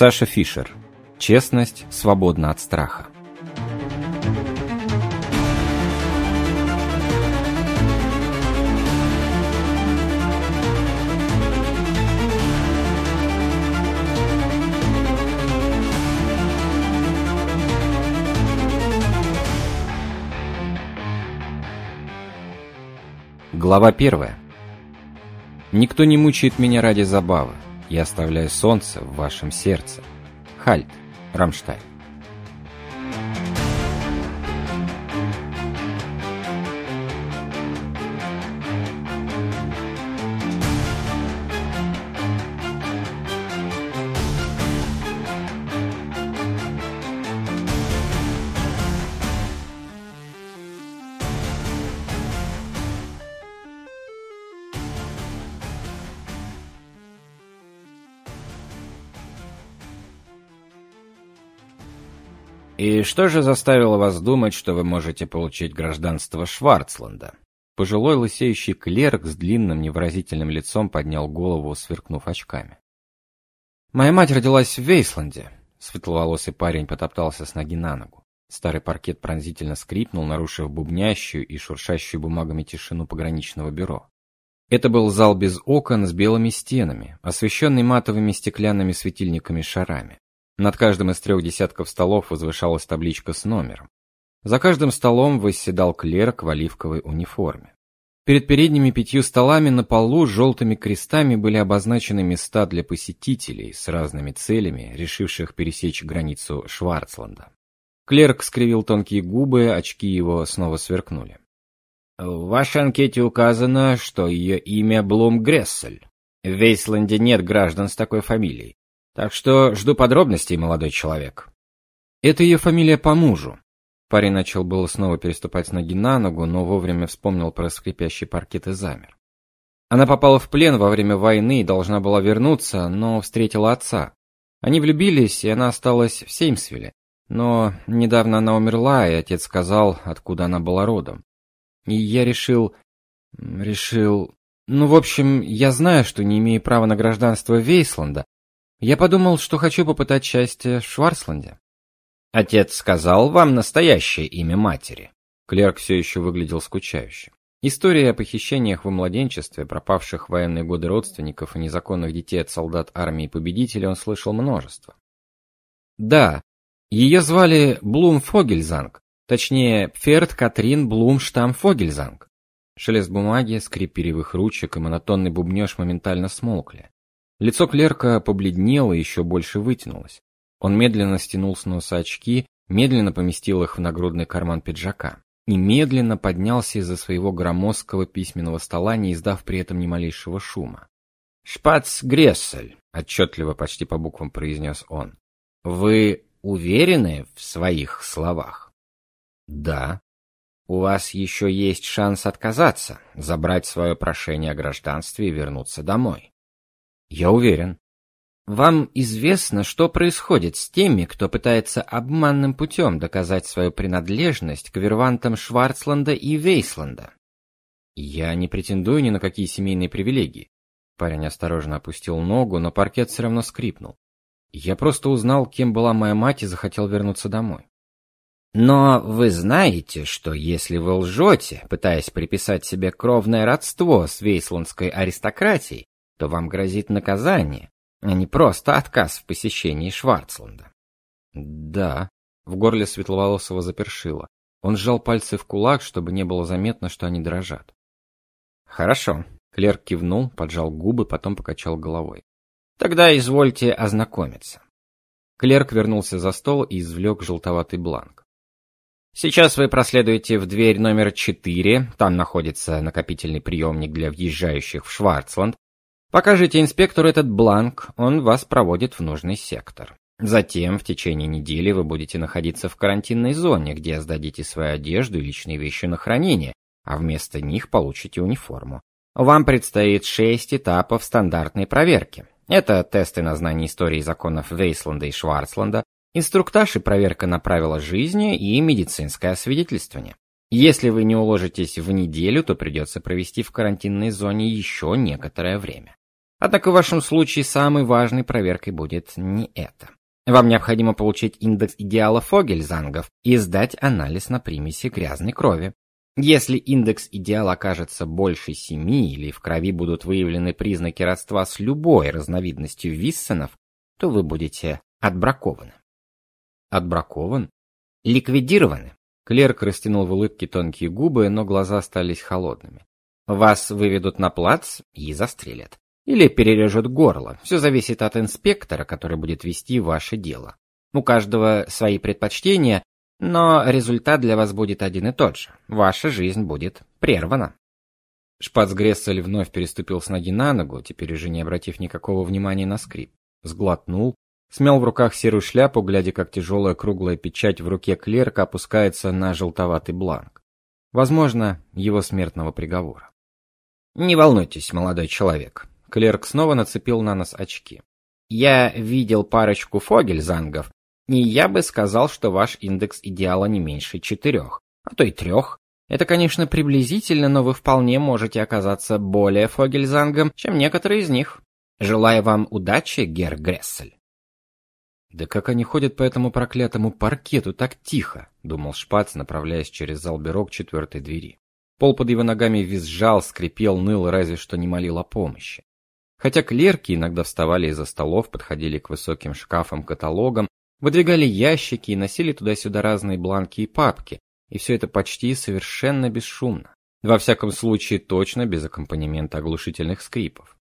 Саша Фишер. Честность свободна от страха. Глава первая. Никто не мучает меня ради забавы. Я оставляю солнце в вашем сердце. Хальт, Рамштайн. Что же заставило вас думать, что вы можете получить гражданство Шварцланда? Пожилой лысеющий клерк с длинным невыразительным лицом поднял голову, сверкнув очками. Моя мать родилась в Вейсланде. Светловолосый парень потоптался с ноги на ногу. Старый паркет пронзительно скрипнул, нарушив бубнящую и шуршащую бумагами тишину пограничного бюро. Это был зал без окон с белыми стенами, освещенный матовыми стеклянными светильниками-шарами. Над каждым из трех десятков столов возвышалась табличка с номером. За каждым столом восседал клерк в оливковой униформе. Перед передними пятью столами на полу желтыми крестами были обозначены места для посетителей с разными целями, решивших пересечь границу Шварцланда. Клерк скривил тонкие губы, очки его снова сверкнули. В вашей анкете указано, что ее имя Блум Грессель. В Вейсланде нет граждан с такой фамилией. Так что жду подробностей, молодой человек. Это ее фамилия по мужу. Парень начал было снова переступать с ноги на ногу, но вовремя вспомнил про скрипящий паркет и замер. Она попала в плен во время войны и должна была вернуться, но встретила отца. Они влюбились, и она осталась в Сеймсвилле. Но недавно она умерла, и отец сказал, откуда она была родом. И я решил... решил... Ну, в общем, я знаю, что не имею права на гражданство Вейсланда, я подумал, что хочу попытать счастье в Шварцланде. Отец сказал вам настоящее имя матери. Клерк все еще выглядел скучающим. Истории о похищениях во младенчестве, пропавших в военные годы родственников и незаконных детей от солдат армии победителей он слышал множество. Да, ее звали Блум Фогельзанг, точнее, Ферд Катрин Блумштам Фогельзанг. Шелест бумаги, скрип перьевых ручек и монотонный бубнёж моментально смолкли. Лицо клерка побледнело и еще больше вытянулось. Он медленно стянул с носа очки, медленно поместил их в нагрудный карман пиджака и медленно поднялся из-за своего громоздкого письменного стола, не издав при этом ни малейшего шума. «Шпац Грессель», — отчетливо почти по буквам произнес он, — «вы уверены в своих словах?» «Да». «У вас еще есть шанс отказаться, забрать свое прошение о гражданстве и вернуться домой». Я уверен. Вам известно, что происходит с теми, кто пытается обманным путем доказать свою принадлежность к вервантам Шварцланда и Вейсланда? Я не претендую ни на какие семейные привилегии. Парень осторожно опустил ногу, но паркет все равно скрипнул. Я просто узнал, кем была моя мать и захотел вернуться домой. Но вы знаете, что если вы лжете, пытаясь приписать себе кровное родство с вейсландской аристократией, то вам грозит наказание, а не просто отказ в посещении Шварцланда. Да, в горле светловолосого запершило. Он сжал пальцы в кулак, чтобы не было заметно, что они дрожат. Хорошо, клерк кивнул, поджал губы, потом покачал головой. Тогда извольте ознакомиться. Клерк вернулся за стол и извлек желтоватый бланк. Сейчас вы проследуете в дверь номер 4, там находится накопительный приемник для въезжающих в Шварцланд, Покажите инспектору этот бланк, он вас проводит в нужный сектор. Затем в течение недели вы будете находиться в карантинной зоне, где сдадите свою одежду и личные вещи на хранение, а вместо них получите униформу. Вам предстоит шесть этапов стандартной проверки. Это тесты на знание истории законов Вейсланда и Шварцланда, инструктаж и проверка на правила жизни и медицинское освидетельствование. Если вы не уложитесь в неделю, то придется провести в карантинной зоне еще некоторое время. Однако в вашем случае самой важной проверкой будет не это. Вам необходимо получить индекс идеала Фогельзангов и сдать анализ на примеси грязной крови. Если индекс идеала окажется больше семи или в крови будут выявлены признаки родства с любой разновидностью виссенов, то вы будете отбракованы. Отбракован? Ликвидированы. Клерк растянул в улыбке тонкие губы, но глаза остались холодными. Вас выведут на плац и застрелят. Или перережут горло. Все зависит от инспектора, который будет вести ваше дело. У каждого свои предпочтения, но результат для вас будет один и тот же. Ваша жизнь будет прервана. Шпац Грессель вновь переступил с ноги на ногу, теперь уже не обратив никакого внимания на скрип. Сглотнул, смял в руках серую шляпу, глядя, как тяжелая круглая печать в руке клерка опускается на желтоватый бланк. Возможно, его смертного приговора. Не волнуйтесь, молодой человек. Клерк снова нацепил на нос очки. Я видел парочку фогельзангов, и я бы сказал, что ваш индекс идеала не меньше четырех, а то и трех. Это, конечно, приблизительно, но вы вполне можете оказаться более фогельзангом, чем некоторые из них. Желаю вам удачи, гер Грессель. Да как они ходят по этому проклятому паркету так тихо, думал Шпац, направляясь через зал бюро к четвертой двери. Пол под его ногами визжал, скрипел, ныл, разве что не молил о помощи. Хотя клерки иногда вставали из-за столов, подходили к высоким шкафам-каталогам, выдвигали ящики и носили туда-сюда разные бланки и папки, и все это почти совершенно бесшумно. Во всяком случае, точно без аккомпанемента оглушительных скрипов.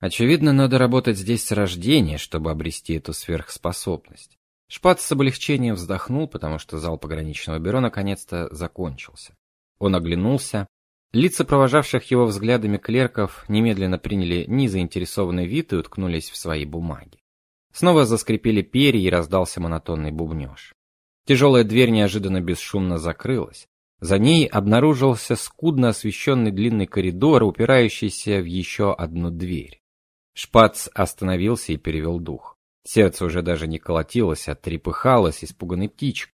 Очевидно, надо работать здесь с рождения, чтобы обрести эту сверхспособность. Шпац с облегчением вздохнул, потому что зал пограничного бюро наконец-то закончился. Он оглянулся. Лица провожавших его взглядами клерков немедленно приняли незаинтересованный вид и уткнулись в свои бумаги. Снова заскрипели перья и раздался монотонный бубнёж. Тяжелая дверь неожиданно бесшумно закрылась. За ней обнаружился скудно освещенный длинный коридор, упирающийся в еще одну дверь. Шпац остановился и перевел дух. Сердце уже даже не колотилось, а трепыхалось испуганной птичкой.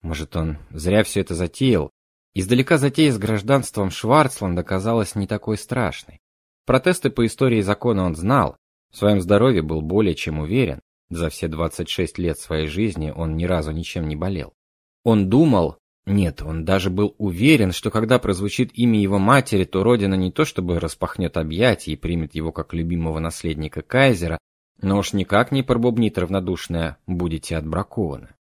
Может, он зря все это затеял, Издалека затея с гражданством Шварцланда казалась не такой страшной. Протесты по истории закона он знал, в своем здоровье был более чем уверен. За все 26 лет своей жизни он ни разу ничем не болел. Он думал, нет, он даже был уверен, что когда прозвучит имя его матери, то родина не то чтобы распахнет объятия и примет его как любимого наследника кайзера, но уж никак не пробубнит равнодушное «будете отбракованы».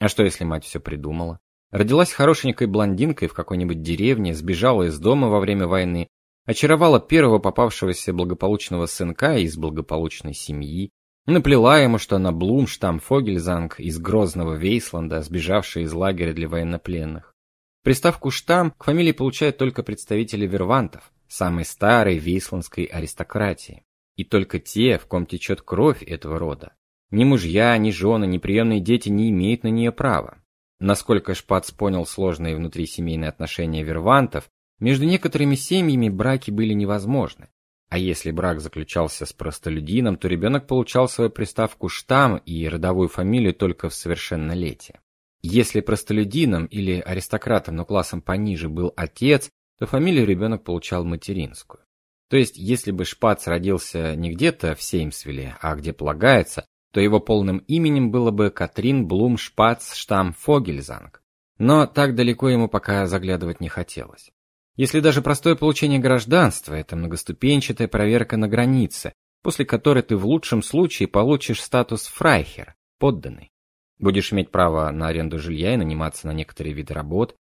А что если мать все придумала? Родилась хорошенькой блондинкой в какой-нибудь деревне, сбежала из дома во время войны, очаровала первого попавшегося благополучного сынка из благополучной семьи, наплела ему, что она Блумштам Фогельзанг из грозного Вейсланда, сбежавшая из лагеря для военнопленных. Приставку «штам» к фамилии получают только представители вервантов, самой старой вейсландской аристократии, и только те, в ком течет кровь этого рода. Ни мужья, ни жены, ни приемные дети не имеют на нее права. Насколько Шпац понял сложные внутрисемейные отношения вервантов, между некоторыми семьями браки были невозможны. А если брак заключался с простолюдином, то ребенок получал свою приставку штамм и родовую фамилию только в совершеннолетие. Если простолюдином или аристократом, но классом пониже был отец, то фамилию ребенок получал материнскую. То есть, если бы Шпац родился не где-то в Сеймсвилле, а где полагается, то его полным именем было бы Катрин Блум Шпац Штам Фогельзанг. Но так далеко ему пока заглядывать не хотелось. Если даже простое получение гражданства это многоступенчатая проверка на границе, после которой ты в лучшем случае получишь статус фрайхер, подданный. Будешь иметь право на аренду жилья и наниматься на некоторые виды работ.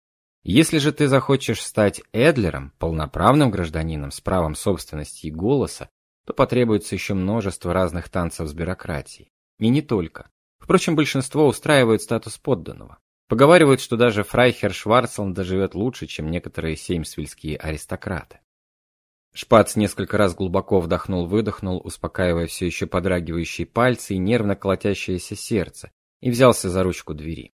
Если же ты захочешь стать эдлером, полноправным гражданином с правом собственности и голоса, то потребуется еще множество разных танцев с бюрократией. И не только. Впрочем, большинство устраивают статус подданного. Поговаривают, что даже фрайхер Шварцланд живет лучше, чем некоторые сеймсвильские аристократы. Шпац несколько раз глубоко вдохнул-выдохнул, успокаивая все еще подрагивающие пальцы и нервно колотящееся сердце, и взялся за ручку двери.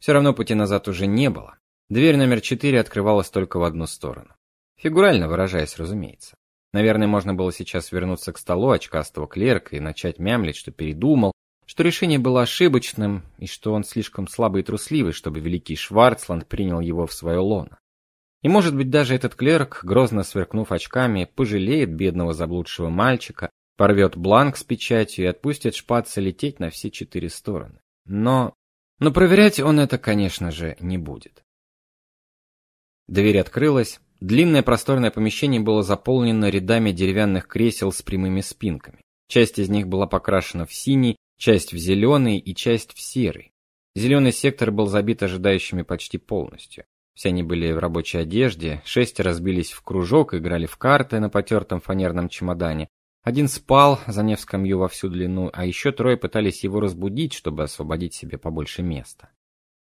Все равно пути назад уже не было. Дверь номер четыре открывалась только в одну сторону. Фигурально выражаясь, разумеется. Наверное, можно было сейчас вернуться к столу очкастого клерка и начать мямлить, что передумал, что решение было ошибочным и что он слишком слабый и трусливый, чтобы великий Шварцланд принял его в свое лоно. И может быть даже этот клерк, грозно сверкнув очками, пожалеет бедного заблудшего мальчика, Порвет бланк с печатью и отпустит шпаца лететь на все четыре стороны. Но... Но проверять он это, конечно же, не будет. Дверь открылась. Длинное просторное помещение было заполнено рядами деревянных кресел с прямыми спинками. Часть из них была покрашена в синий, часть в зеленый и часть в серый. Зеленый сектор был забит ожидающими почти полностью. Все они были в рабочей одежде, шесть разбились в кружок, играли в карты на потертом фанерном чемодане. Один спал, заняв скамью во всю длину, а еще трое пытались его разбудить, чтобы освободить себе побольше места.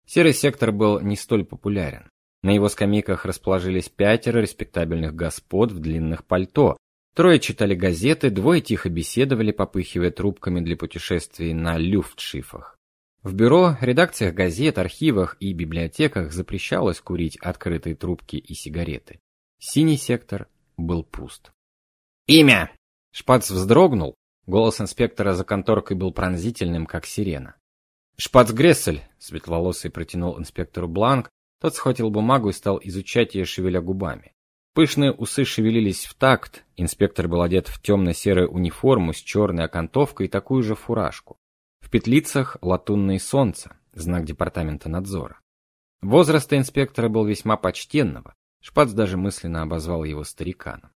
Серый сектор был не столь популярен. На его скамейках расположились пятеро респектабельных господ в длинных пальто. Трое читали газеты, двое тихо беседовали, попыхивая трубками для путешествий на люфтшифах. В бюро, редакциях газет, архивах и библиотеках запрещалось курить открытые трубки и сигареты. Синий сектор был пуст. «Имя!» Шпац вздрогнул. Голос инспектора за конторкой был пронзительным, как сирена. «Шпац Грессель!» — светловолосый протянул инспектору бланк. Тот схватил бумагу и стал изучать ее, шевеля губами. Пышные усы шевелились в такт. Инспектор был одет в темно-серую униформу с черной окантовкой и такую же фуражку. В петлицах латунные солнца, знак департамента надзора. Возраст инспектора был весьма почтенного. Шпац даже мысленно обозвал его стариканом.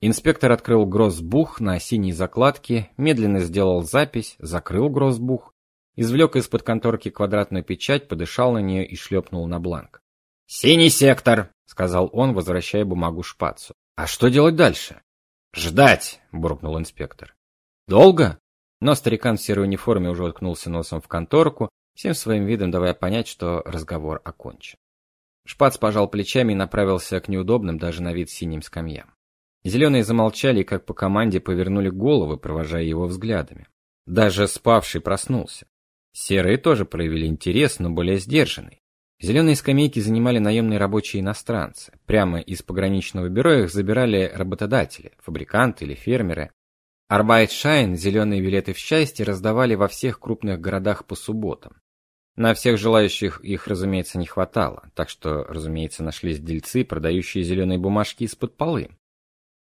Инспектор открыл гроссбух на синей закладке, медленно сделал запись, закрыл гроссбух, извлек из-под конторки квадратную печать, подышал на нее и шлепнул на бланк. «Синий сектор!» — сказал он, возвращая бумагу шпацу. «А что делать дальше?» «Ждать!» — буркнул инспектор. «Долго?» Но старикан в серой униформе уже уткнулся носом в конторку, всем своим видом давая понять, что разговор окончен. Шпац пожал плечами и направился к неудобным даже на вид синим скамьям. Зеленые замолчали и как по команде повернули головы, провожая его взглядами. Даже спавший проснулся. Серые тоже проявили интерес, но более сдержанный. Зеленые скамейки занимали наемные рабочие иностранцы. Прямо из пограничного бюро их забирали работодатели, фабриканты или фермеры, Arbeitsschein зеленые билеты в счастье раздавали во всех крупных городах по субботам. На всех желающих их, разумеется, не хватало, так что, разумеется, нашлись дельцы, продающие зеленые бумажки из-под полы.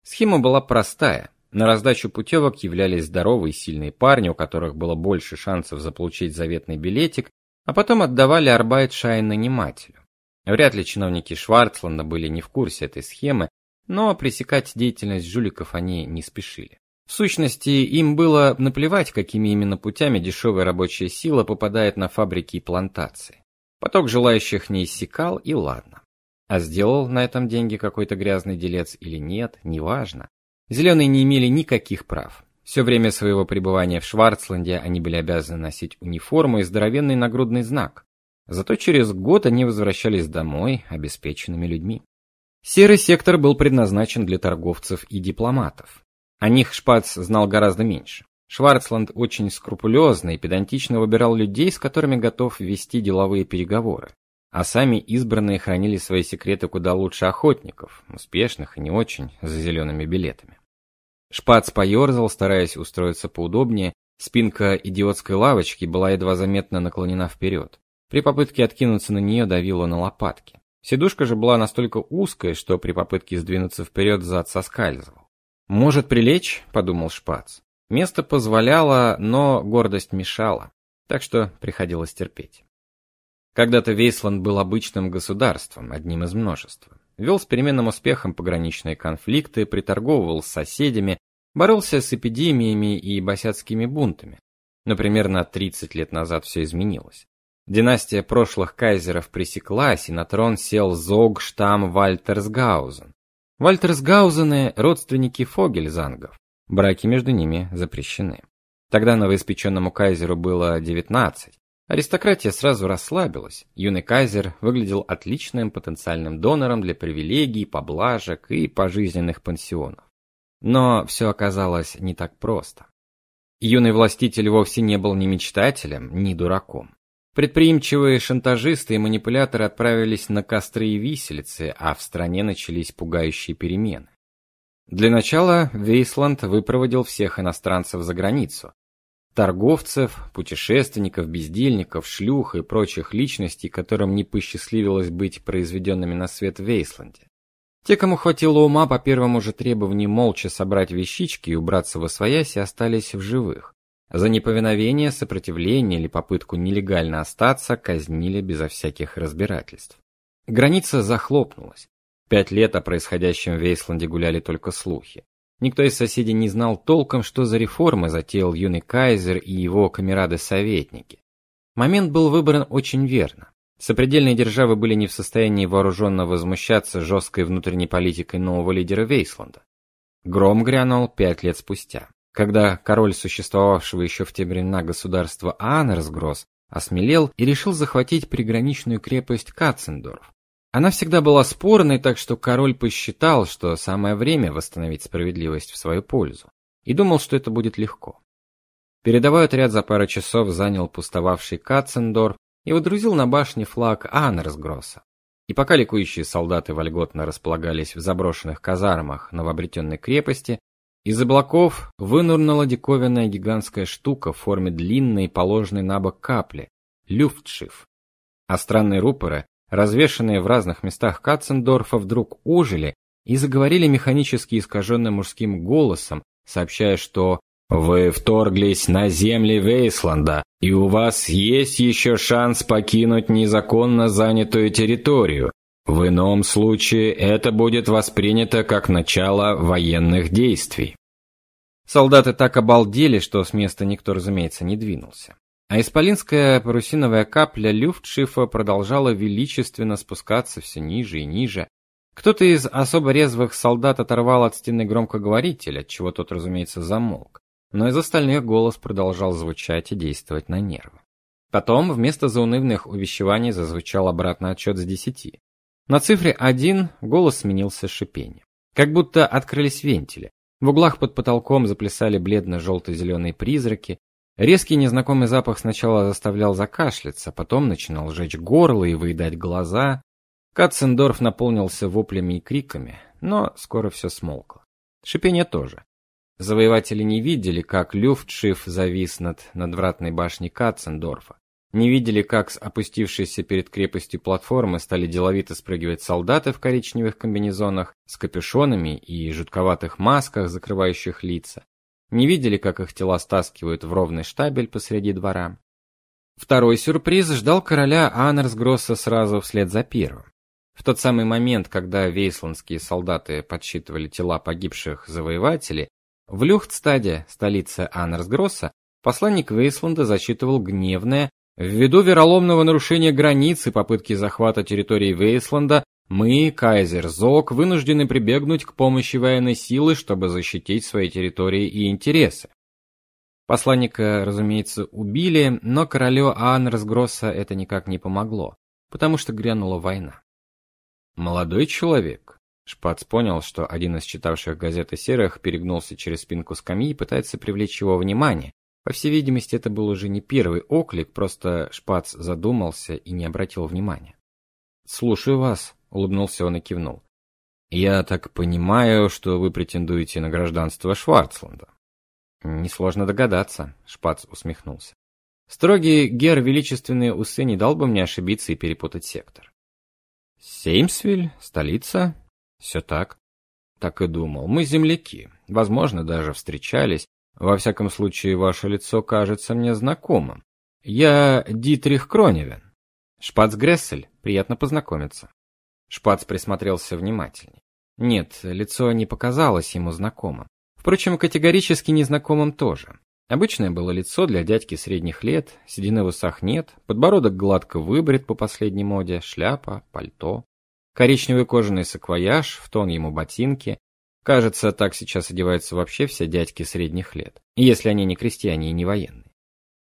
Схема была простая. На раздачу путевок являлись здоровые и сильные парни, у которых было больше шансов заполучить заветный билетик, а потом отдавали Arbeitsschein нанимателю. Вряд ли чиновники Шварцланда были не в курсе этой схемы, но пресекать деятельность жуликов они не спешили. В сущности, им было наплевать, какими именно путями дешевая рабочая сила попадает на фабрики и плантации. Поток желающих не иссякал, и ладно. А сделал на этом деньги какой-то грязный делец или нет, неважно. Зеленые не имели никаких прав. Все время своего пребывания в Шварцланде они были обязаны носить униформу и здоровенный нагрудный знак. Зато через год они возвращались домой обеспеченными людьми. Серый сектор был предназначен для торговцев и дипломатов. О них Шпац знал гораздо меньше. Шварцланд очень скрупулезно и педантично выбирал людей, с которыми готов вести деловые переговоры. А сами избранные хранили свои секреты куда лучше охотников, успешных и не очень, за зелеными билетами. Шпац поерзал, стараясь устроиться поудобнее, спинка идиотской лавочки была едва заметно наклонена вперед. При попытке откинуться на нее давило на лопатки. Сидушка же была настолько узкая, что при попытке сдвинуться вперед зад соскальзывал. «Может прилечь?» — подумал Шпац. Место позволяло, но гордость мешала, так что приходилось терпеть. Когда-то Вейсланд был обычным государством, одним из множества. Вел с переменным успехом пограничные конфликты, приторговывал с соседями, боролся с эпидемиями и босяцкими бунтами. Но примерно 30 лет назад все изменилось. Династия прошлых кайзеров пресеклась, и на трон сел Зог Штам Вальтерсгаузен, Вальтерсгаузены – родственники Фогельзангов. Браки между ними запрещены. Тогда новоиспеченному кайзеру было 19. Аристократия сразу расслабилась. Юный кайзер выглядел отличным потенциальным донором для привилегий, поблажек и пожизненных пансионов. Но все оказалось не так просто. Юный властитель вовсе не был ни мечтателем, ни дураком. Предприимчивые шантажисты и манипуляторы отправились на костры и виселицы, а в стране начались пугающие перемены. Для начала Вейсланд выпроводил всех иностранцев за границу. Торговцев, путешественников, бездельников, шлюх и прочих личностей, которым не посчастливилось быть произведенными на свет в Вейсланде. Те, кому хватило ума по первому же требованию молча собрать вещички и убраться во свояси, остались в живых. За неповиновение, сопротивление или попытку нелегально остаться казнили безо всяких разбирательств. Граница захлопнулась. Пять лет о происходящем в Вейсланде гуляли только слухи. Никто из соседей не знал толком, что за реформы затеял юный кайзер и его камерады-советники. Момент был выбран очень верно. Сопредельные державы были не в состоянии вооруженно возмущаться жесткой внутренней политикой нового лидера Вейсланда. Гром грянул пять лет спустя, когда король существовавшего еще в те времена государства Анерсгросс осмелел и решил захватить приграничную крепость Катцендорф. Она всегда была спорной, так что король посчитал, что самое время восстановить справедливость в свою пользу, и думал, что это будет легко. Передовой отряд за пару часов занял пустовавший Катцендорф и водрузил на башне флаг Анерсгросса. И пока ликующие солдаты вольготно располагались в заброшенных казармах новообретенной крепости, из облаков вынырнула диковинная гигантская штука в форме длинной, положенной на бок капли люфтшиф. А странные рупоры, развешанные в разных местах Катцендорфа, вдруг ожили и заговорили механически искаженным мужским голосом, сообщая, что вы вторглись на земли Вейсланда, и у вас есть еще шанс покинуть незаконно занятую территорию. В ином случае это будет воспринято как начало военных действий. Солдаты так обалдели, что с места никто, разумеется, не двинулся. А исполинская парусиновая капля люфтшифа продолжала величественно спускаться все ниже и ниже. Кто-то из особо резвых солдат оторвал от стены громкоговоритель, от чего тот, разумеется, замолк но из остальных голос продолжал звучать и действовать на нервы. Потом вместо заунывных увещеваний зазвучал обратный отчет с десяти. На цифре один голос сменился шипением. Как будто открылись вентили. В углах под потолком заплясали бледно-желто-зеленые призраки. Резкий незнакомый запах сначала заставлял закашляться, потом начинал жечь горло и выедать глаза. Катцендорф наполнился воплями и криками, но скоро все смолкло. Шипение тоже. Завоеватели не видели, как Люфтшиф завис над надвратной башней Катцендорфа. Не видели, как с опустившейся перед крепостью платформы стали деловито спрыгивать солдаты в коричневых комбинезонах с капюшонами и жутковатых масках, закрывающих лица. Не видели, как их тела стаскивают в ровный штабель посреди двора. Второй сюрприз ждал короля Анерсгросса сразу вслед за первым. В тот самый момент, когда вейсландские солдаты подсчитывали тела погибших завоевателей, в Люхтстаде, столице Аннерсгросса, посланник Вейсланда зачитывал гневное Ввиду вероломного нарушения границ и попытки захвата территории Вейсланда, мы, кайзер Зок, вынуждены прибегнуть к помощи военной силы, чтобы защитить свои территории и интересы. Посланника, разумеется, убили, но королю Аннерсгросса это никак не помогло, потому что грянула война. Молодой человек, Шпац понял, что один из читавших газеты серых перегнулся через спинку скамьи и пытается привлечь его внимание. По всей видимости, это был уже не первый оклик, просто Шпац задумался и не обратил внимания. «Слушаю вас», — улыбнулся он и кивнул. «Я так понимаю, что вы претендуете на гражданство Шварцланда». «Несложно догадаться», — Шпац усмехнулся. «Строгий гер величественные усы не дал бы мне ошибиться и перепутать сектор». «Сеймсвиль? Столица?» Все так? Так и думал. Мы земляки. Возможно, даже встречались. Во всяком случае, ваше лицо кажется мне знакомым. Я Дитрих Кроневен. Шпац Грессель. Приятно познакомиться. Шпац присмотрелся внимательней. Нет, лицо не показалось ему знакомым. Впрочем, категорически незнакомым тоже. Обычное было лицо для дядьки средних лет, седины в усах нет, подбородок гладко выбрит по последней моде, шляпа, пальто. Коричневый кожаный саквояж, в тон ему ботинки. Кажется, так сейчас одеваются вообще все дядьки средних лет, если они не крестьяне и не военные.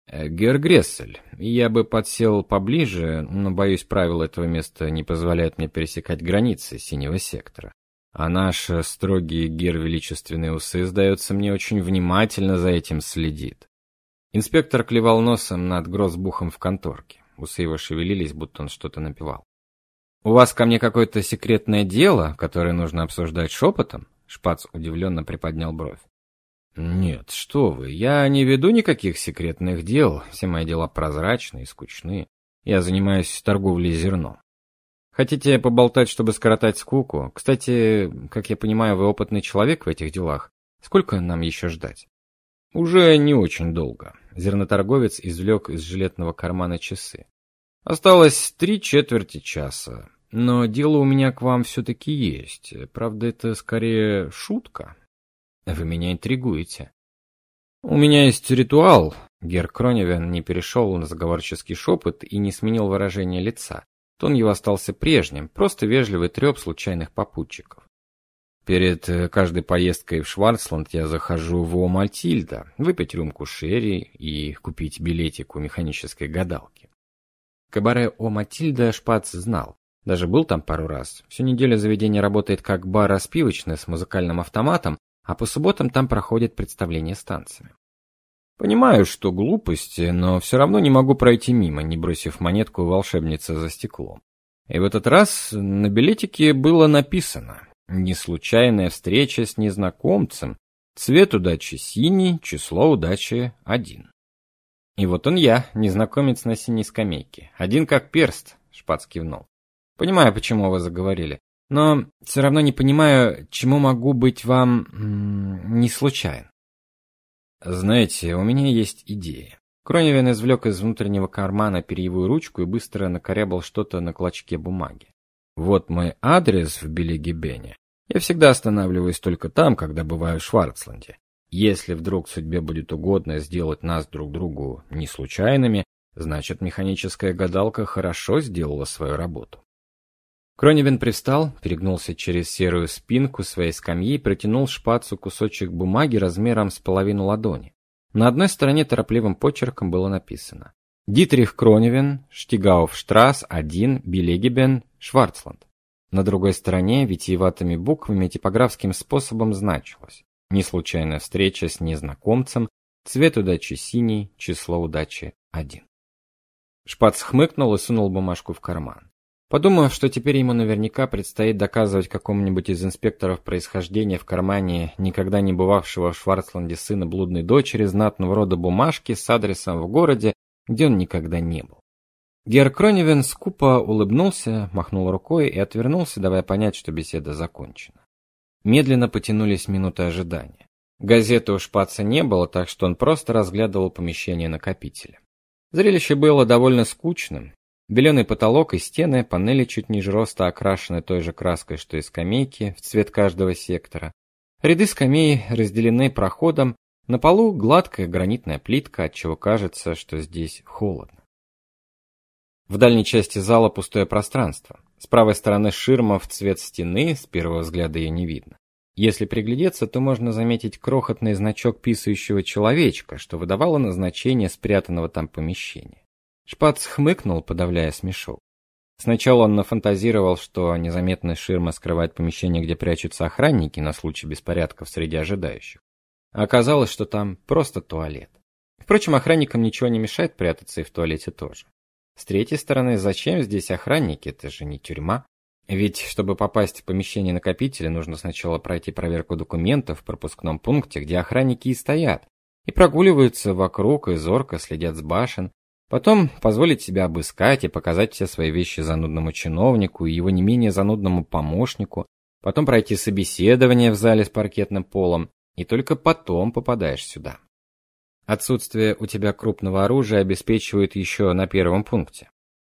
Э, Гер Грессель, я бы подсел поближе, но, боюсь, правила этого места не позволяют мне пересекать границы синего сектора. А наш строгий гер величественные усы, сдается мне, очень внимательно за этим следит. Инспектор клевал носом над грозбухом в конторке. Усы его шевелились, будто он что-то напевал. «У вас ко мне какое-то секретное дело, которое нужно обсуждать шепотом?» Шпац удивленно приподнял бровь. «Нет, что вы, я не веду никаких секретных дел, все мои дела прозрачные и скучны. Я занимаюсь торговлей зерном». Хотите поболтать, чтобы скоротать скуку? Кстати, как я понимаю, вы опытный человек в этих делах. Сколько нам еще ждать? Уже не очень долго. Зерноторговец извлек из жилетного кармана часы. Осталось три четверти часа. Но дело у меня к вам все-таки есть. Правда, это скорее шутка. Вы меня интригуете. У меня есть ритуал. Гер Кроневен не перешел на заговорческий шепот и не сменил выражение лица. Тон его остался прежним, просто вежливый треп случайных попутчиков. Перед э, каждой поездкой в Шварцланд я захожу в Омальтильда, выпить рюмку шерри и купить билетик у механической гадалки. Кабаре О Матильда Шпац знал. Даже был там пару раз. Всю неделю заведение работает как бар-распивочное с музыкальным автоматом, а по субботам там проходит представление с танцами. Понимаю, что глупости, но все равно не могу пройти мимо, не бросив монетку волшебницы за стеклом. И в этот раз на билетике было написано «Не случайная встреча с незнакомцем, цвет удачи синий, число удачи один». И вот он я, незнакомец на синей скамейке, один как перст, Шпац кивнул. Понимаю, почему вы заговорили. Но все равно не понимаю, чему могу быть вам не случайен. Знаете, у меня есть идея. Кроневин извлек из внутреннего кармана перьевую ручку и быстро накорябал что-то на клочке бумаги. Вот мой адрес в Белегибене. Я всегда останавливаюсь только там, когда бываю в Шварцланде. Если вдруг судьбе будет угодно сделать нас друг другу не случайными, значит механическая гадалка хорошо сделала свою работу. Кроневин привстал, перегнулся через серую спинку своей скамьи и протянул шпацу кусочек бумаги размером с половину ладони. На одной стороне торопливым почерком было написано «Дитрих Кроневин, Штигауфштрасс, 1, Белегибен, Шварцланд». На другой стороне витиеватыми буквами типографским способом значилось «Неслучайная встреча с незнакомцем, цвет удачи синий, число удачи 1». Шпац хмыкнул и сунул бумажку в карман. Подумав, что теперь ему наверняка предстоит доказывать какому-нибудь из инспекторов происхождения в кармане никогда не бывавшего в Шварцланде сына блудной дочери знатного рода бумажки с адресом в городе, где он никогда не был. Гер Кроневен скупо улыбнулся, махнул рукой и отвернулся, давая понять, что беседа закончена. Медленно потянулись минуты ожидания. Газеты у шпаца не было, так что он просто разглядывал помещение накопителя. Зрелище было довольно скучным, Беленый потолок и стены, панели чуть ниже роста окрашены той же краской, что и скамейки, в цвет каждого сектора. Ряды скамей разделены проходом, на полу гладкая гранитная плитка, отчего кажется, что здесь холодно. В дальней части зала пустое пространство. С правой стороны ширма в цвет стены, с первого взгляда ее не видно. Если приглядеться, то можно заметить крохотный значок писающего человечка, что выдавало назначение спрятанного там помещения. Шпац хмыкнул, подавляя смешок. Сначала он нафантазировал, что незаметная ширма скрывает помещение, где прячутся охранники на случай беспорядков среди ожидающих. Оказалось, что там просто туалет. Впрочем, охранникам ничего не мешает прятаться и в туалете тоже. С третьей стороны, зачем здесь охранники? Это же не тюрьма. Ведь, чтобы попасть в помещение накопителя, нужно сначала пройти проверку документов в пропускном пункте, где охранники и стоят, и прогуливаются вокруг и зорко следят с башен, Потом позволить себя обыскать и показать все свои вещи занудному чиновнику и его не менее занудному помощнику, потом пройти собеседование в зале с паркетным полом, и только потом попадаешь сюда. Отсутствие у тебя крупного оружия обеспечивает еще на первом пункте.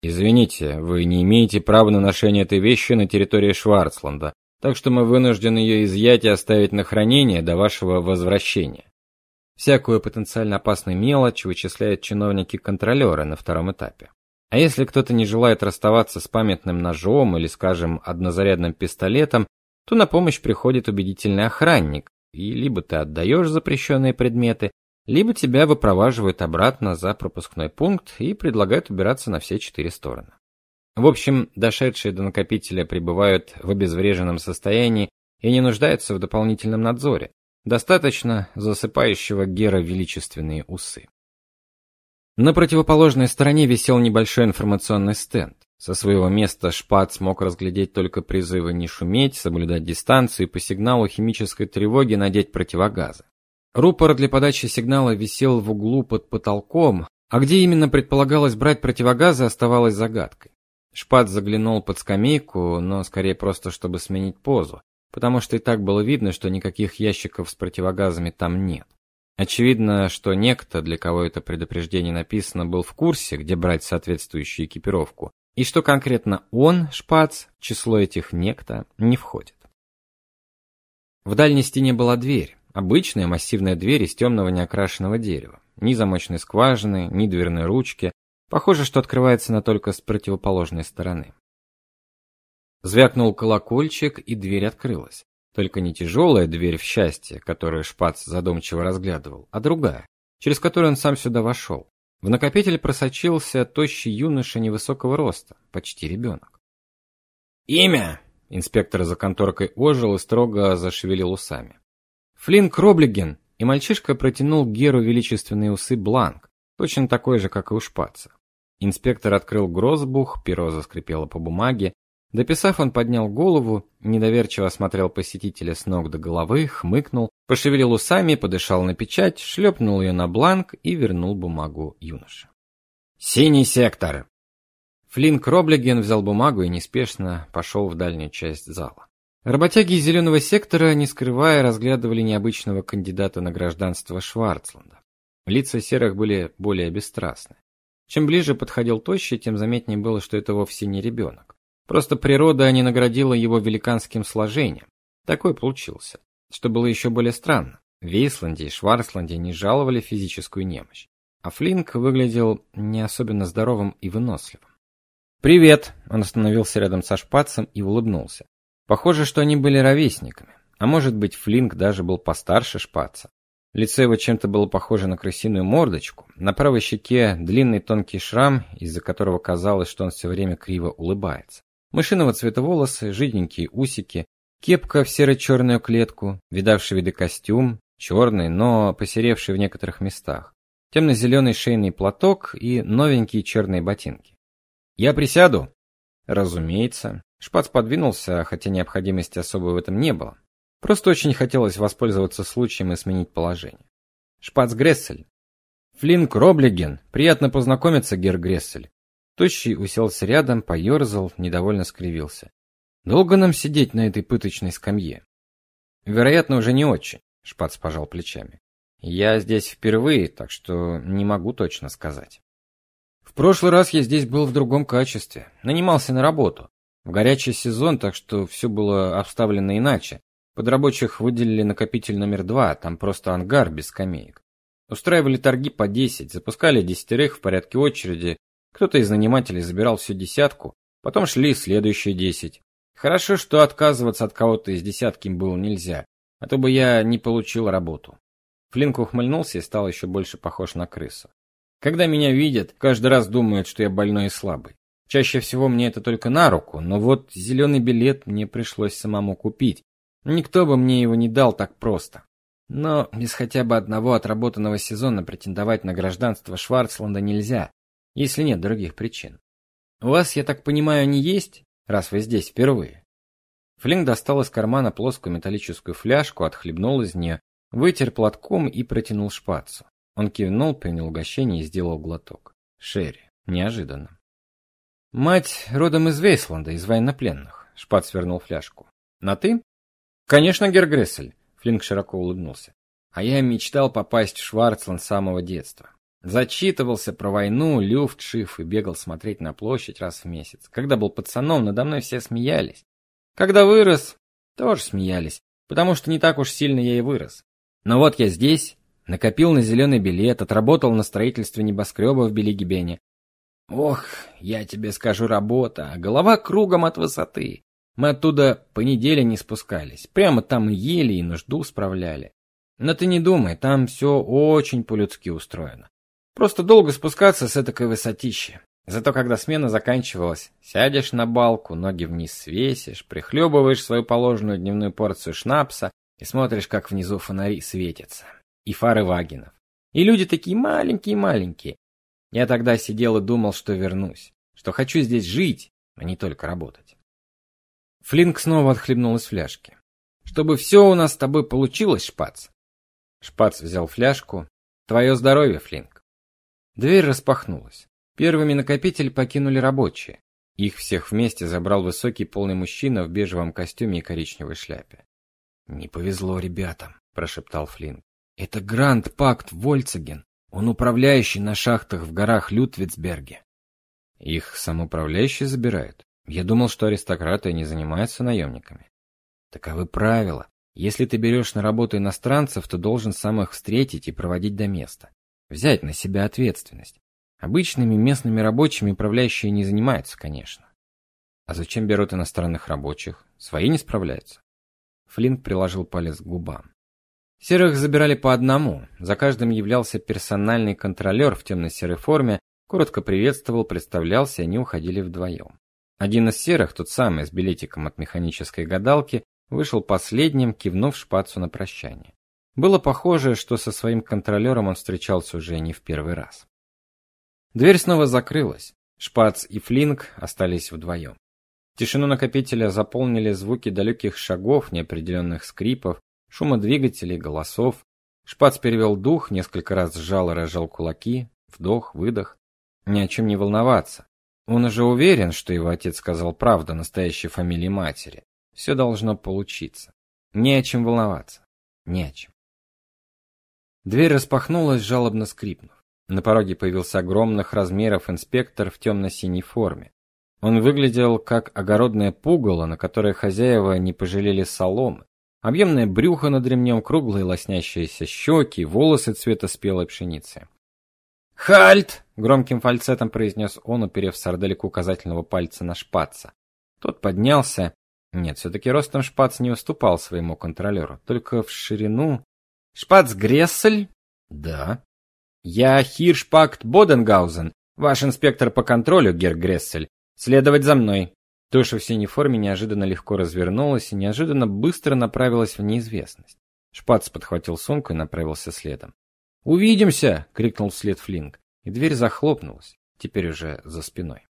Извините, вы не имеете права на ношение этой вещи на территории Шварцланда, так что мы вынуждены ее изъять и оставить на хранение до вашего возвращения. Всякую потенциально опасную мелочь вычисляют чиновники-контролеры на втором этапе. А если кто-то не желает расставаться с памятным ножом или, скажем, однозарядным пистолетом, то на помощь приходит убедительный охранник, и либо ты отдаешь запрещенные предметы, либо тебя выпроваживают обратно за пропускной пункт и предлагают убираться на все четыре стороны. В общем, дошедшие до накопителя пребывают в обезвреженном состоянии и не нуждаются в дополнительном надзоре, Достаточно засыпающего Гера величественные усы. На противоположной стороне висел небольшой информационный стенд. Со своего места Шпат смог разглядеть только призывы не шуметь, соблюдать дистанцию и по сигналу химической тревоги надеть противогазы. Рупор для подачи сигнала висел в углу под потолком, а где именно предполагалось брать противогазы, оставалось загадкой. Шпат заглянул под скамейку, но скорее просто чтобы сменить позу, потому что и так было видно, что никаких ящиков с противогазами там нет. Очевидно, что некто, для кого это предупреждение написано, был в курсе, где брать соответствующую экипировку, и что конкретно он, Шпац, число этих некто, не входит. В дальней стене была дверь, обычная массивная дверь из темного неокрашенного дерева. Ни замочной скважины, ни дверной ручки. Похоже, что открывается она только с противоположной стороны. Звякнул колокольчик, и дверь открылась. Только не тяжелая дверь в счастье, которую Шпац задумчиво разглядывал, а другая, через которую он сам сюда вошел. В накопитель просочился тощий юноша невысокого роста, почти ребенок. «Имя!» — инспектор за конторкой ожил и строго зашевелил усами. «Флинн Кроблиген!» И мальчишка протянул Геру величественные усы бланк, точно такой же, как и у Шпаца. Инспектор открыл грозбух, перо заскрипело по бумаге, Дописав, он поднял голову, недоверчиво осмотрел посетителя с ног до головы, хмыкнул, пошевелил усами, подышал на печать, шлепнул ее на бланк и вернул бумагу юноше. «Синий сектор!» Флинк Роблеген взял бумагу и неспешно пошел в дальнюю часть зала. Работяги из зеленого сектора, не скрывая, разглядывали необычного кандидата на гражданство Шварцланда. Лица серых были более бесстрастны. Чем ближе подходил тощий, тем заметнее было, что это вовсе не ребенок. Просто природа не наградила его великанским сложением. Такой получился. Что было еще более странно. В Вейсланде и Шварцланде не жаловали физическую немощь. А Флинк выглядел не особенно здоровым и выносливым. «Привет!» – он остановился рядом со Шпацем и улыбнулся. Похоже, что они были ровесниками. А может быть, Флинк даже был постарше Шпаца. Лицо его чем-то было похоже на крысиную мордочку. На правой щеке длинный тонкий шрам, из-за которого казалось, что он все время криво улыбается. Мышиного цвета волосы, жиденькие усики, кепка в серо-черную клетку, видавший виды костюм, черный, но посеревший в некоторых местах, темно-зеленый шейный платок и новенькие черные ботинки. «Я присяду?» Разумеется. Шпац подвинулся, хотя необходимости особой в этом не было. Просто очень хотелось воспользоваться случаем и сменить положение. Шпац Грессель. Флинк Роблиген. Приятно познакомиться, Гер Грессель. Тощий уселся рядом, поерзал, недовольно скривился. Долго нам сидеть на этой пыточной скамье? Вероятно, уже не очень, Шпац пожал плечами. Я здесь впервые, так что не могу точно сказать. В прошлый раз я здесь был в другом качестве, нанимался на работу. В горячий сезон, так что все было обставлено иначе. Под рабочих выделили накопитель номер два, там просто ангар без скамеек. Устраивали торги по десять, запускали десятерых в порядке очереди, кто-то из нанимателей забирал всю десятку, потом шли следующие десять. Хорошо, что отказываться от кого-то из десятки им было нельзя, а то бы я не получил работу. Флинк ухмыльнулся и стал еще больше похож на крысу. Когда меня видят, каждый раз думают, что я больной и слабый. Чаще всего мне это только на руку, но вот зеленый билет мне пришлось самому купить. Никто бы мне его не дал так просто. Но без хотя бы одного отработанного сезона претендовать на гражданство Шварцланда нельзя если нет других причин. У вас, я так понимаю, они есть, раз вы здесь впервые. Флинк достал из кармана плоскую металлическую фляжку, отхлебнул из нее, вытер платком и протянул шпацу. Он кивнул, принял угощение и сделал глоток. Шерри. Неожиданно. Мать родом из Вейсланда, из военнопленных. Шпац вернул фляжку. На ты? Конечно, Гергрессель. Флинк широко улыбнулся. А я мечтал попасть в Шварцланд с самого детства. Зачитывался про войну, люфтшиф и бегал смотреть на площадь раз в месяц. Когда был пацаном, надо мной все смеялись. Когда вырос, тоже смеялись, потому что не так уж сильно я и вырос. Но вот я здесь, накопил на зеленый билет, отработал на строительстве небоскреба в Белигибене. Ох, я тебе скажу, работа, голова кругом от высоты. Мы оттуда по неделе не спускались, прямо там и ели, и нужду справляли. Но ты не думай, там все очень по-людски устроено. Просто долго спускаться с этакой высотищи. Зато когда смена заканчивалась, сядешь на балку, ноги вниз свесишь, прихлебываешь свою положенную дневную порцию шнапса и смотришь, как внизу фонари светятся. И фары вагинов. И люди такие маленькие-маленькие. Я тогда сидел и думал, что вернусь, что хочу здесь жить, а не только работать. Флинк снова отхлебнул из фляжки. Чтобы все у нас с тобой получилось, Шпац. Шпац взял фляжку. Твое здоровье, Флинк. Дверь распахнулась. Первыми накопитель покинули рабочие. Их всех вместе забрал высокий полный мужчина в бежевом костюме и коричневой шляпе. «Не повезло ребятам», – прошептал Флинн. «Это Гранд Пакт Вольцеген. Он управляющий на шахтах в горах Лютвицберге». «Их самоуправляющий забирают. Я думал, что аристократы не занимаются наемниками». «Таковы правила. Если ты берешь на работу иностранцев, то должен сам их встретить и проводить до места. Взять на себя ответственность. Обычными местными рабочими управляющие не занимаются, конечно. А зачем берут иностранных рабочих? Свои не справляются? Флинт приложил палец к губам. Серых забирали по одному. За каждым являлся персональный контролер в темно-серой форме, коротко приветствовал, представлялся, и они уходили вдвоем. Один из серых, тот самый, с билетиком от механической гадалки, вышел последним, кивнув шпацу на прощание. Было похоже, что со своим контролером он встречался уже не в первый раз. Дверь снова закрылась. Шпац и Флинк остались вдвоем. Тишину накопителя заполнили звуки далеких шагов, неопределенных скрипов, шума двигателей, голосов. Шпац перевел дух, несколько раз сжал и разжал кулаки, вдох, выдох. Ни о чем не волноваться. Он уже уверен, что его отец сказал правду настоящей фамилии матери. Все должно получиться. Не о чем волноваться. Не о чем. Дверь распахнулась, жалобно скрипнув. На пороге появился огромных размеров инспектор в темно-синей форме. Он выглядел как огородное пугало, на которое хозяева не пожалели соломы. Объемное брюхо над ремнем, круглые лоснящиеся щеки, волосы цвета спелой пшеницы. «Хальт!» — громким фальцетом произнес он, уперев сардельку указательного пальца на шпаца. Тот поднялся. Нет, все-таки ростом шпац не уступал своему контролеру, только в ширину... «Шпац Грессель?» «Да». «Я Хиршпакт Боденгаузен, ваш инспектор по контролю, Герр Грессель. Следовать за мной». Туша в синей форме неожиданно легко развернулась и неожиданно быстро направилась в неизвестность. Шпац подхватил сумку и направился следом. «Увидимся!» — крикнул вслед Флинк, и дверь захлопнулась, теперь уже за спиной.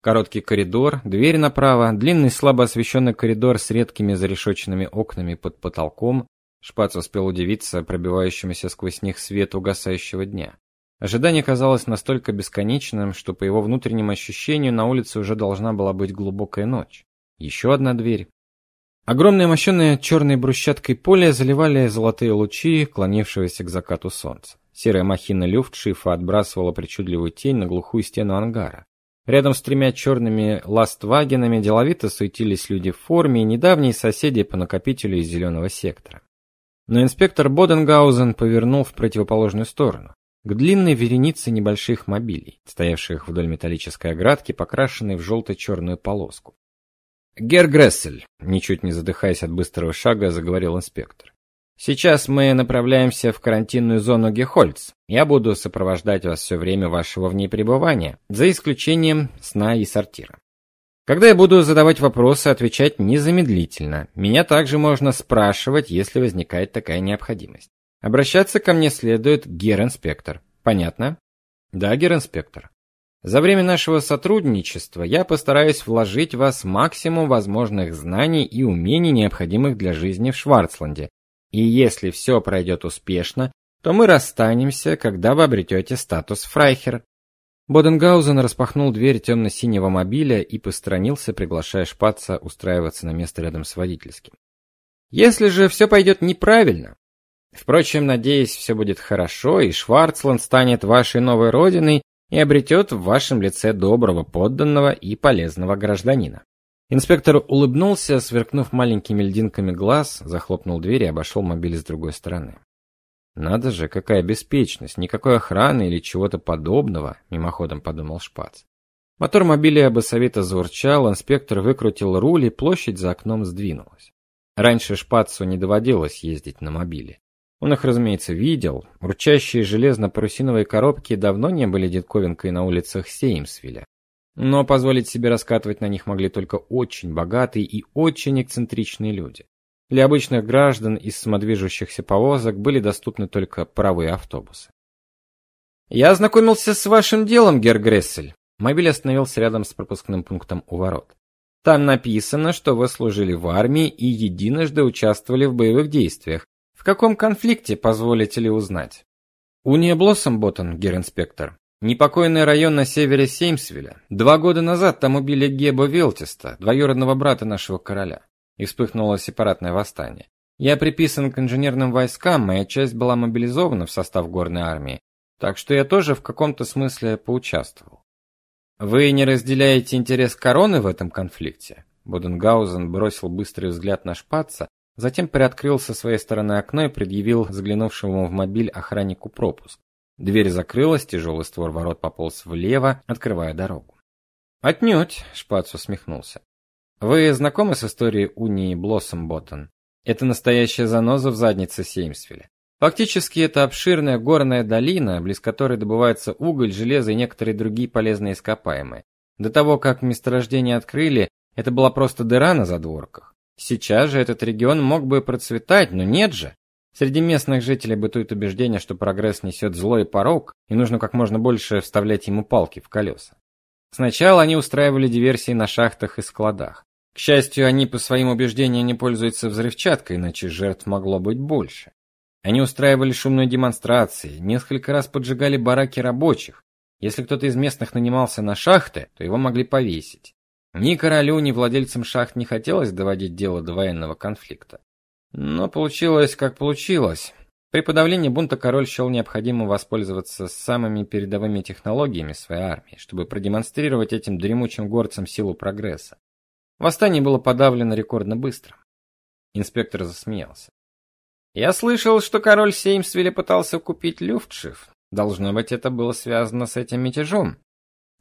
Короткий коридор, дверь направо, длинный слабо освещенный коридор с редкими зарешоченными окнами под потолком, Шпац успел удивиться пробивающемуся сквозь них свету угасающего дня. Ожидание казалось настолько бесконечным, что по его внутренним ощущениям на улице уже должна была быть глубокая ночь. Еще одна дверь. Огромное мощенное черной брусчаткой поле заливали золотые лучи клонившегося к закату солнца. Серая махина люфтшифа отбрасывала причудливую тень на глухую стену ангара. Рядом с тремя черными ластвагенами деловито суетились люди в форме и недавние соседи по накопителю из зеленого сектора. Но инспектор Боденгаузен повернул в противоположную сторону, к длинной веренице небольших мобилей, стоявших вдоль металлической оградки, покрашенной в желто-черную полоску. «Герр Грессель», ничуть не задыхаясь от быстрого шага, заговорил инспектор. «Сейчас мы направляемся в карантинную зону Гехольц. Я буду сопровождать вас все время вашего в ней пребывания, за исключением сна и сортира. Когда я буду задавать вопросы, отвечать незамедлительно. Меня также можно спрашивать, если возникает такая необходимость. Обращаться ко мне следует гер-инспектор. Понятно? Да, гер-инспектор. За время нашего сотрудничества я постараюсь вложить в вас максимум возможных знаний и умений, необходимых для жизни в Шварцланде. И если все пройдет успешно, то мы расстанемся, когда вы обретете статус фрайхер. Боденгаузен распахнул дверь темно-синего мобиля и посторонился, приглашая Шпаца устраиваться на место рядом с водительским. Если же все пойдет неправильно, впрочем, надеюсь, все будет хорошо, и Шварцланд станет вашей новой родиной и обретет в вашем лице доброго подданного и полезного гражданина. Инспектор улыбнулся, сверкнув маленькими льдинками глаз, захлопнул дверь и обошел мобиль с другой стороны. Надо же, какая беспечность, никакой охраны или чего-то подобного, мимоходом подумал Шпац. Мотор мобиля басовито заурчал, инспектор выкрутил руль, и площадь за окном сдвинулась. Раньше Шпацу не доводилось ездить на мобиле. Он их, разумеется, видел. Урчащие железно-парусиновые коробки давно не были диковинкой на улицах Сеймсвилля. Но позволить себе раскатывать на них могли только очень богатые и очень эксцентричные люди. Для обычных граждан из самодвижущихся повозок были доступны только паровые автобусы. Я ознакомился с вашим делом, Герр Грессель. Мобиль остановился рядом с пропускным пунктом у ворот. Там написано, что вы служили в армии и единожды участвовали в боевых действиях. В каком конфликте, позволите ли узнать? Уния Блоссомботтен, гер-инспектор. Непокойный район на севере Сеймсвилля. Два года назад там убили Геба Велтиста, двоюродного брата нашего короля. И вспыхнуло сепаратное восстание. Я приписан к инженерным войскам, моя часть была мобилизована в состав горной армии, так что я тоже в каком-то смысле поучаствовал. Вы не разделяете интерес короны в этом конфликте? Боденгаузен бросил быстрый взгляд на Шпаца, затем приоткрыл со своей стороны окно и предъявил заглянувшему в мобиль охраннику пропуск. Дверь закрылась, тяжелый створ ворот пополз влево, открывая дорогу. Отнюдь, Шпац усмехнулся. Вы знакомы с историей унии Блоссомботтон? Это настоящая заноза в заднице Сеймсвилля. Фактически это обширная горная долина, близ которой добывается уголь, железо и некоторые другие полезные ископаемые. До того, как месторождение открыли, это была просто дыра на задворках. Сейчас же этот регион мог бы процветать, но нет же. Среди местных жителей бытует убеждение, что прогресс несет зло и порок, и нужно как можно больше вставлять ему палки в колеса. Сначала они устраивали диверсии на шахтах и складах. К счастью, они по своим убеждениям не пользуются взрывчаткой, иначе жертв могло быть больше. Они устраивали шумные демонстрации, несколько раз поджигали бараки рабочих. Если кто-то из местных нанимался на шахты, то его могли повесить. Ни королю, ни владельцам шахт не хотелось доводить дело до военного конфликта. Но получилось, как получилось. При подавлении бунта король счел необходимым воспользоваться самыми передовыми технологиями своей армии, чтобы продемонстрировать этим дремучим горцам силу прогресса. Восстание было подавлено рекордно быстро. Инспектор засмеялся. Я слышал, что король Сеймсвилля пытался купить Люфтшиф. Должно быть, это было связано с этим мятежом.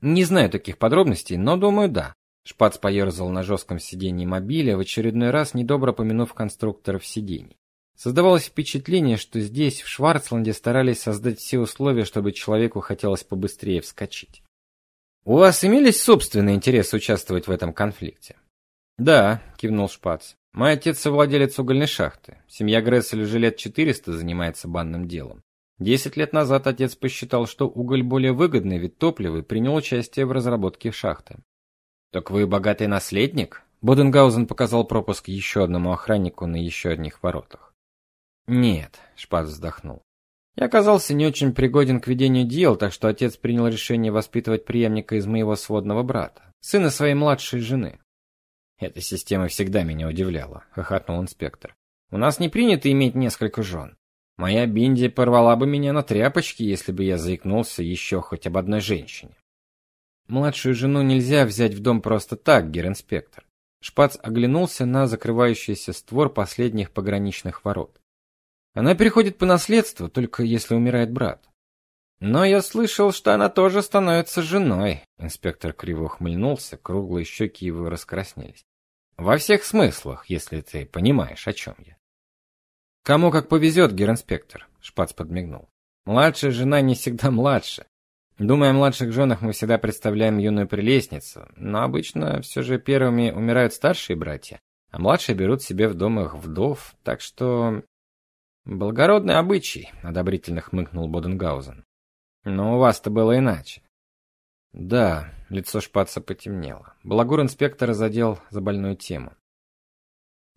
Не знаю таких подробностей, но думаю, да. Шпац поерзал на жестком сиденье мобиля, в очередной раз недобро помянув конструкторов сидений. Создавалось впечатление, что здесь, в Шварцланде, старались создать все условия, чтобы человеку хотелось побыстрее вскочить. У вас имелись собственные интересы участвовать в этом конфликте? Да, кивнул Шпац. Мой отец совладелец угольной шахты. Семья Грессель уже лет 400 занимается банным делом. Десять лет назад отец посчитал, что уголь более выгодный вид топлива и принял участие в разработке шахты. Так вы богатый наследник? Боденгаузен показал пропуск еще одному охраннику на еще одних воротах. Нет, Шпац вздохнул. Я оказался не очень пригоден к ведению дел, так что отец принял решение воспитывать преемника из моего сводного брата, сына своей младшей жены. Эта система всегда меня удивляла, хохотнул инспектор. У нас не принято иметь несколько жен. Моя Бинди порвала бы меня на тряпочки, если бы я заикнулся еще хоть об одной женщине. Младшую жену нельзя взять в дом просто так, гер-инспектор. Шпац оглянулся на закрывающийся створ последних пограничных ворот. Она переходит по наследству, только если умирает брат. Но я слышал, что она тоже становится женой. Инспектор криво ухмыльнулся, круглые щеки его раскраснелись. Во всех смыслах, если ты понимаешь, о чем я. Кому как повезет, гер-инспектор, Шпац подмигнул. Младшая жена не всегда младше. Думая о младших женах, мы всегда представляем юную прелестницу, но обычно все же первыми умирают старшие братья, а младшие берут себе в дом их вдов, так что... Благородный обычай, одобрительно хмыкнул Боденгаузен. Но у вас-то было иначе. Да, лицо шпаца потемнело. Балагур инспектора задел за больную тему.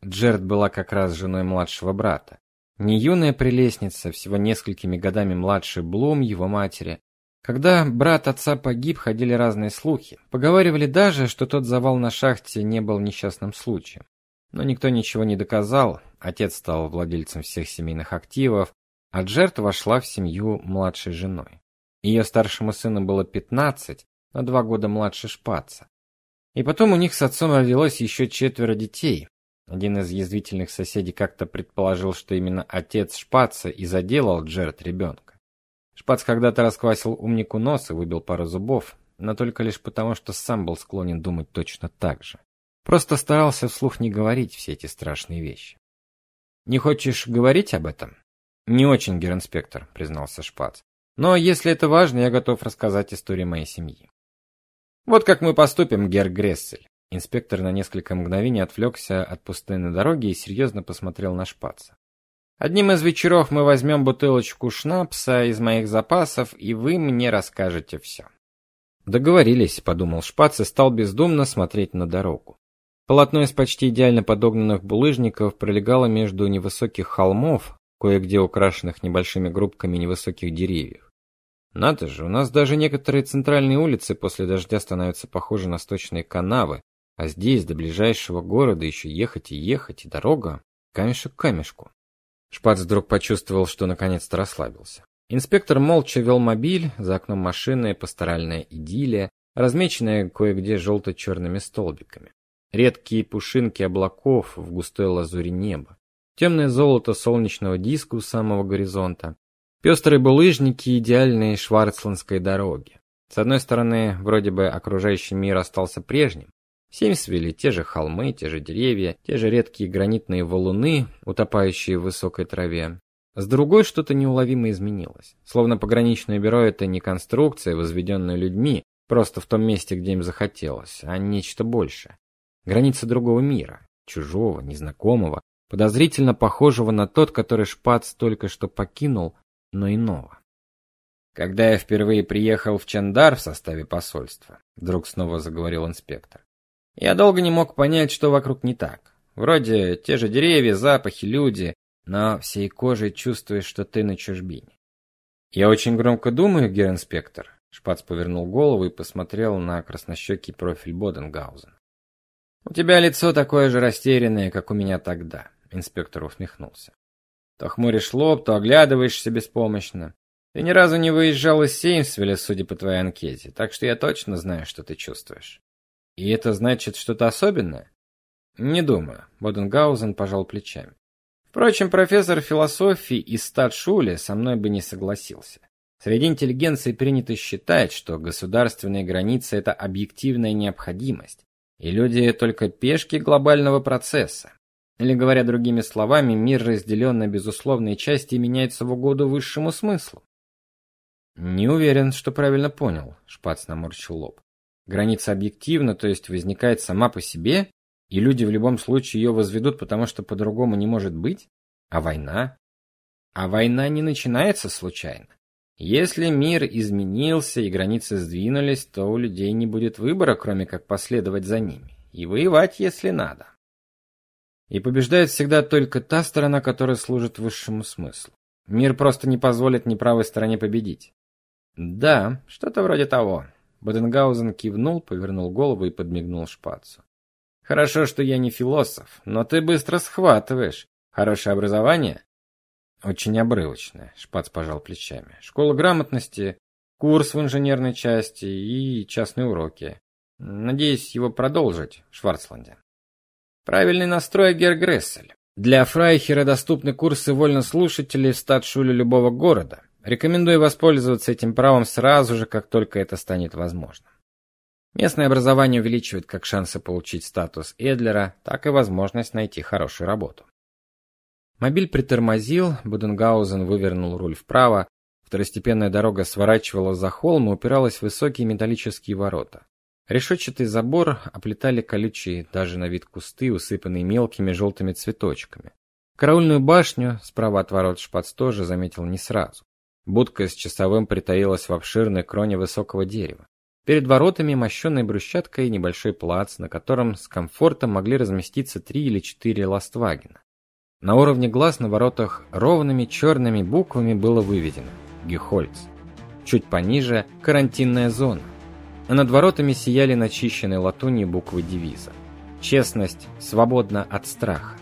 Джерд была как раз женой младшего брата. Не юная прелестница, всего несколькими годами младше Блум, его матери, когда брат отца погиб, ходили разные слухи. Поговаривали даже, что тот завал на шахте не был несчастным случаем. Но никто ничего не доказал. Отец стал владельцем всех семейных активов, а Джерт вошла в семью младшей женой. Ее старшему сыну было 15, на два года младше Шпаца. И потом у них с отцом родилось еще четверо детей. Один из язвительных соседей как-то предположил, что именно отец Шпаца и заделал Джерт ребенка. Шпац когда-то расквасил умнику нос и выбил пару зубов, но только лишь потому, что сам был склонен думать точно так же. Просто старался вслух не говорить все эти страшные вещи. Не хочешь говорить об этом? Не очень, геринспектор, признался Шпац. Но если это важно, я готов рассказать историю моей семьи. Вот как мы поступим, гер Грессель. Инспектор на несколько мгновений отвлекся от пустынной дороги и серьезно посмотрел на Шпаца. Одним из вечеров мы возьмем бутылочку шнапса из моих запасов, и вы мне расскажете все». Договорились, подумал Шпац и стал бездумно смотреть на дорогу. Полотно из почти идеально подогнанных булыжников пролегало между невысоких холмов, кое-где украшенных небольшими группками невысоких деревьев. Надо же, у нас даже некоторые центральные улицы после дождя становятся похожи на сточные канавы, а здесь до ближайшего города еще ехать и ехать, и дорога камешек к камешку. Шпац вдруг почувствовал, что наконец-то расслабился. Инспектор молча вел мобиль, за окном машины пасторальная идиллия, размеченная кое-где желто-черными столбиками. Редкие пушинки облаков в густой лазури неба. Темное золото солнечного диска у самого горизонта. Пестрые булыжники идеальной шварцландской дороги. С одной стороны, вроде бы окружающий мир остался прежним. Семьсвилли те же холмы, те же деревья, те же редкие гранитные валуны, утопающие в высокой траве. С другой что-то неуловимо изменилось. Словно пограничное бюро это не конструкция, возведенная людьми, просто в том месте, где им захотелось, а нечто большее. Граница другого мира, чужого, незнакомого, подозрительно похожего на тот, который Шпац только что покинул, но иного. Когда я впервые приехал в Чандар в составе посольства, вдруг снова заговорил инспектор. Я долго не мог понять, что вокруг не так. Вроде те же деревья, запахи, люди, но всей кожей чувствуешь, что ты на чужбине. Я очень громко думаю, гер-инспектор. Шпац повернул голову и посмотрел на краснощекий профиль Боденгаузена. У тебя лицо такое же растерянное, как у меня тогда, инспектор усмехнулся. То хмуришь лоб, то оглядываешься беспомощно. Ты ни разу не выезжал из Сеймсвилля, судя по твоей анкете, так что я точно знаю, что ты чувствуешь. И это значит что-то особенное? Не думаю, Боденгаузен пожал плечами. Впрочем, профессор философии из Стадшуле со мной бы не согласился. Среди интеллигенции принято считать, что государственные границы это объективная необходимость, и люди только пешки глобального процесса. Или говоря другими словами, мир разделен на безусловные части и меняется в угоду высшему смыслу. Не уверен, что правильно понял, Шпац наморщил лоб. Граница объективна, то есть возникает сама по себе, и люди в любом случае ее возведут, потому что по-другому не может быть? А война? А война не начинается случайно. Если мир изменился и границы сдвинулись, то у людей не будет выбора, кроме как последовать за ними и воевать, если надо. И побеждает всегда только та сторона, которая служит высшему смыслу. Мир просто не позволит неправой стороне победить. Да, что-то вроде того. Боденгаузен кивнул, повернул голову и подмигнул Шпацу. Хорошо, что я не философ, но ты быстро схватываешь. Хорошее образование? Очень обрывочное, Шпац пожал плечами. Школа грамотности, курс в инженерной части и частные уроки. Надеюсь его продолжить в Шварцланде. Правильный настрой, Гер Грессель. Для Фрайхера доступны курсы вольнослушателей в статшуле любого города. Рекомендую воспользоваться этим правом сразу же, как только это станет возможным. Местное образование увеличивает как шансы получить статус Эдлера, так и возможность найти хорошую работу. Мобиль притормозил, Буденгаузен вывернул руль вправо, второстепенная дорога сворачивала за холм и упиралась в высокие металлические ворота. Решетчатый забор оплетали колючие даже на вид кусты, усыпанные мелкими желтыми цветочками. Караульную башню справа от ворот Шпац тоже заметил не сразу. Будка с часовым притаилась в обширной кроне высокого дерева. Перед воротами мощенной брусчаткой небольшой плац, на котором с комфортом могли разместиться три или четыре ластвагена. На уровне глаз на воротах ровными черными буквами было выведено «Гехольц». Чуть пониже – карантинная зона. А над воротами сияли начищенные латунью буквы девиза. Честность свободна от страха.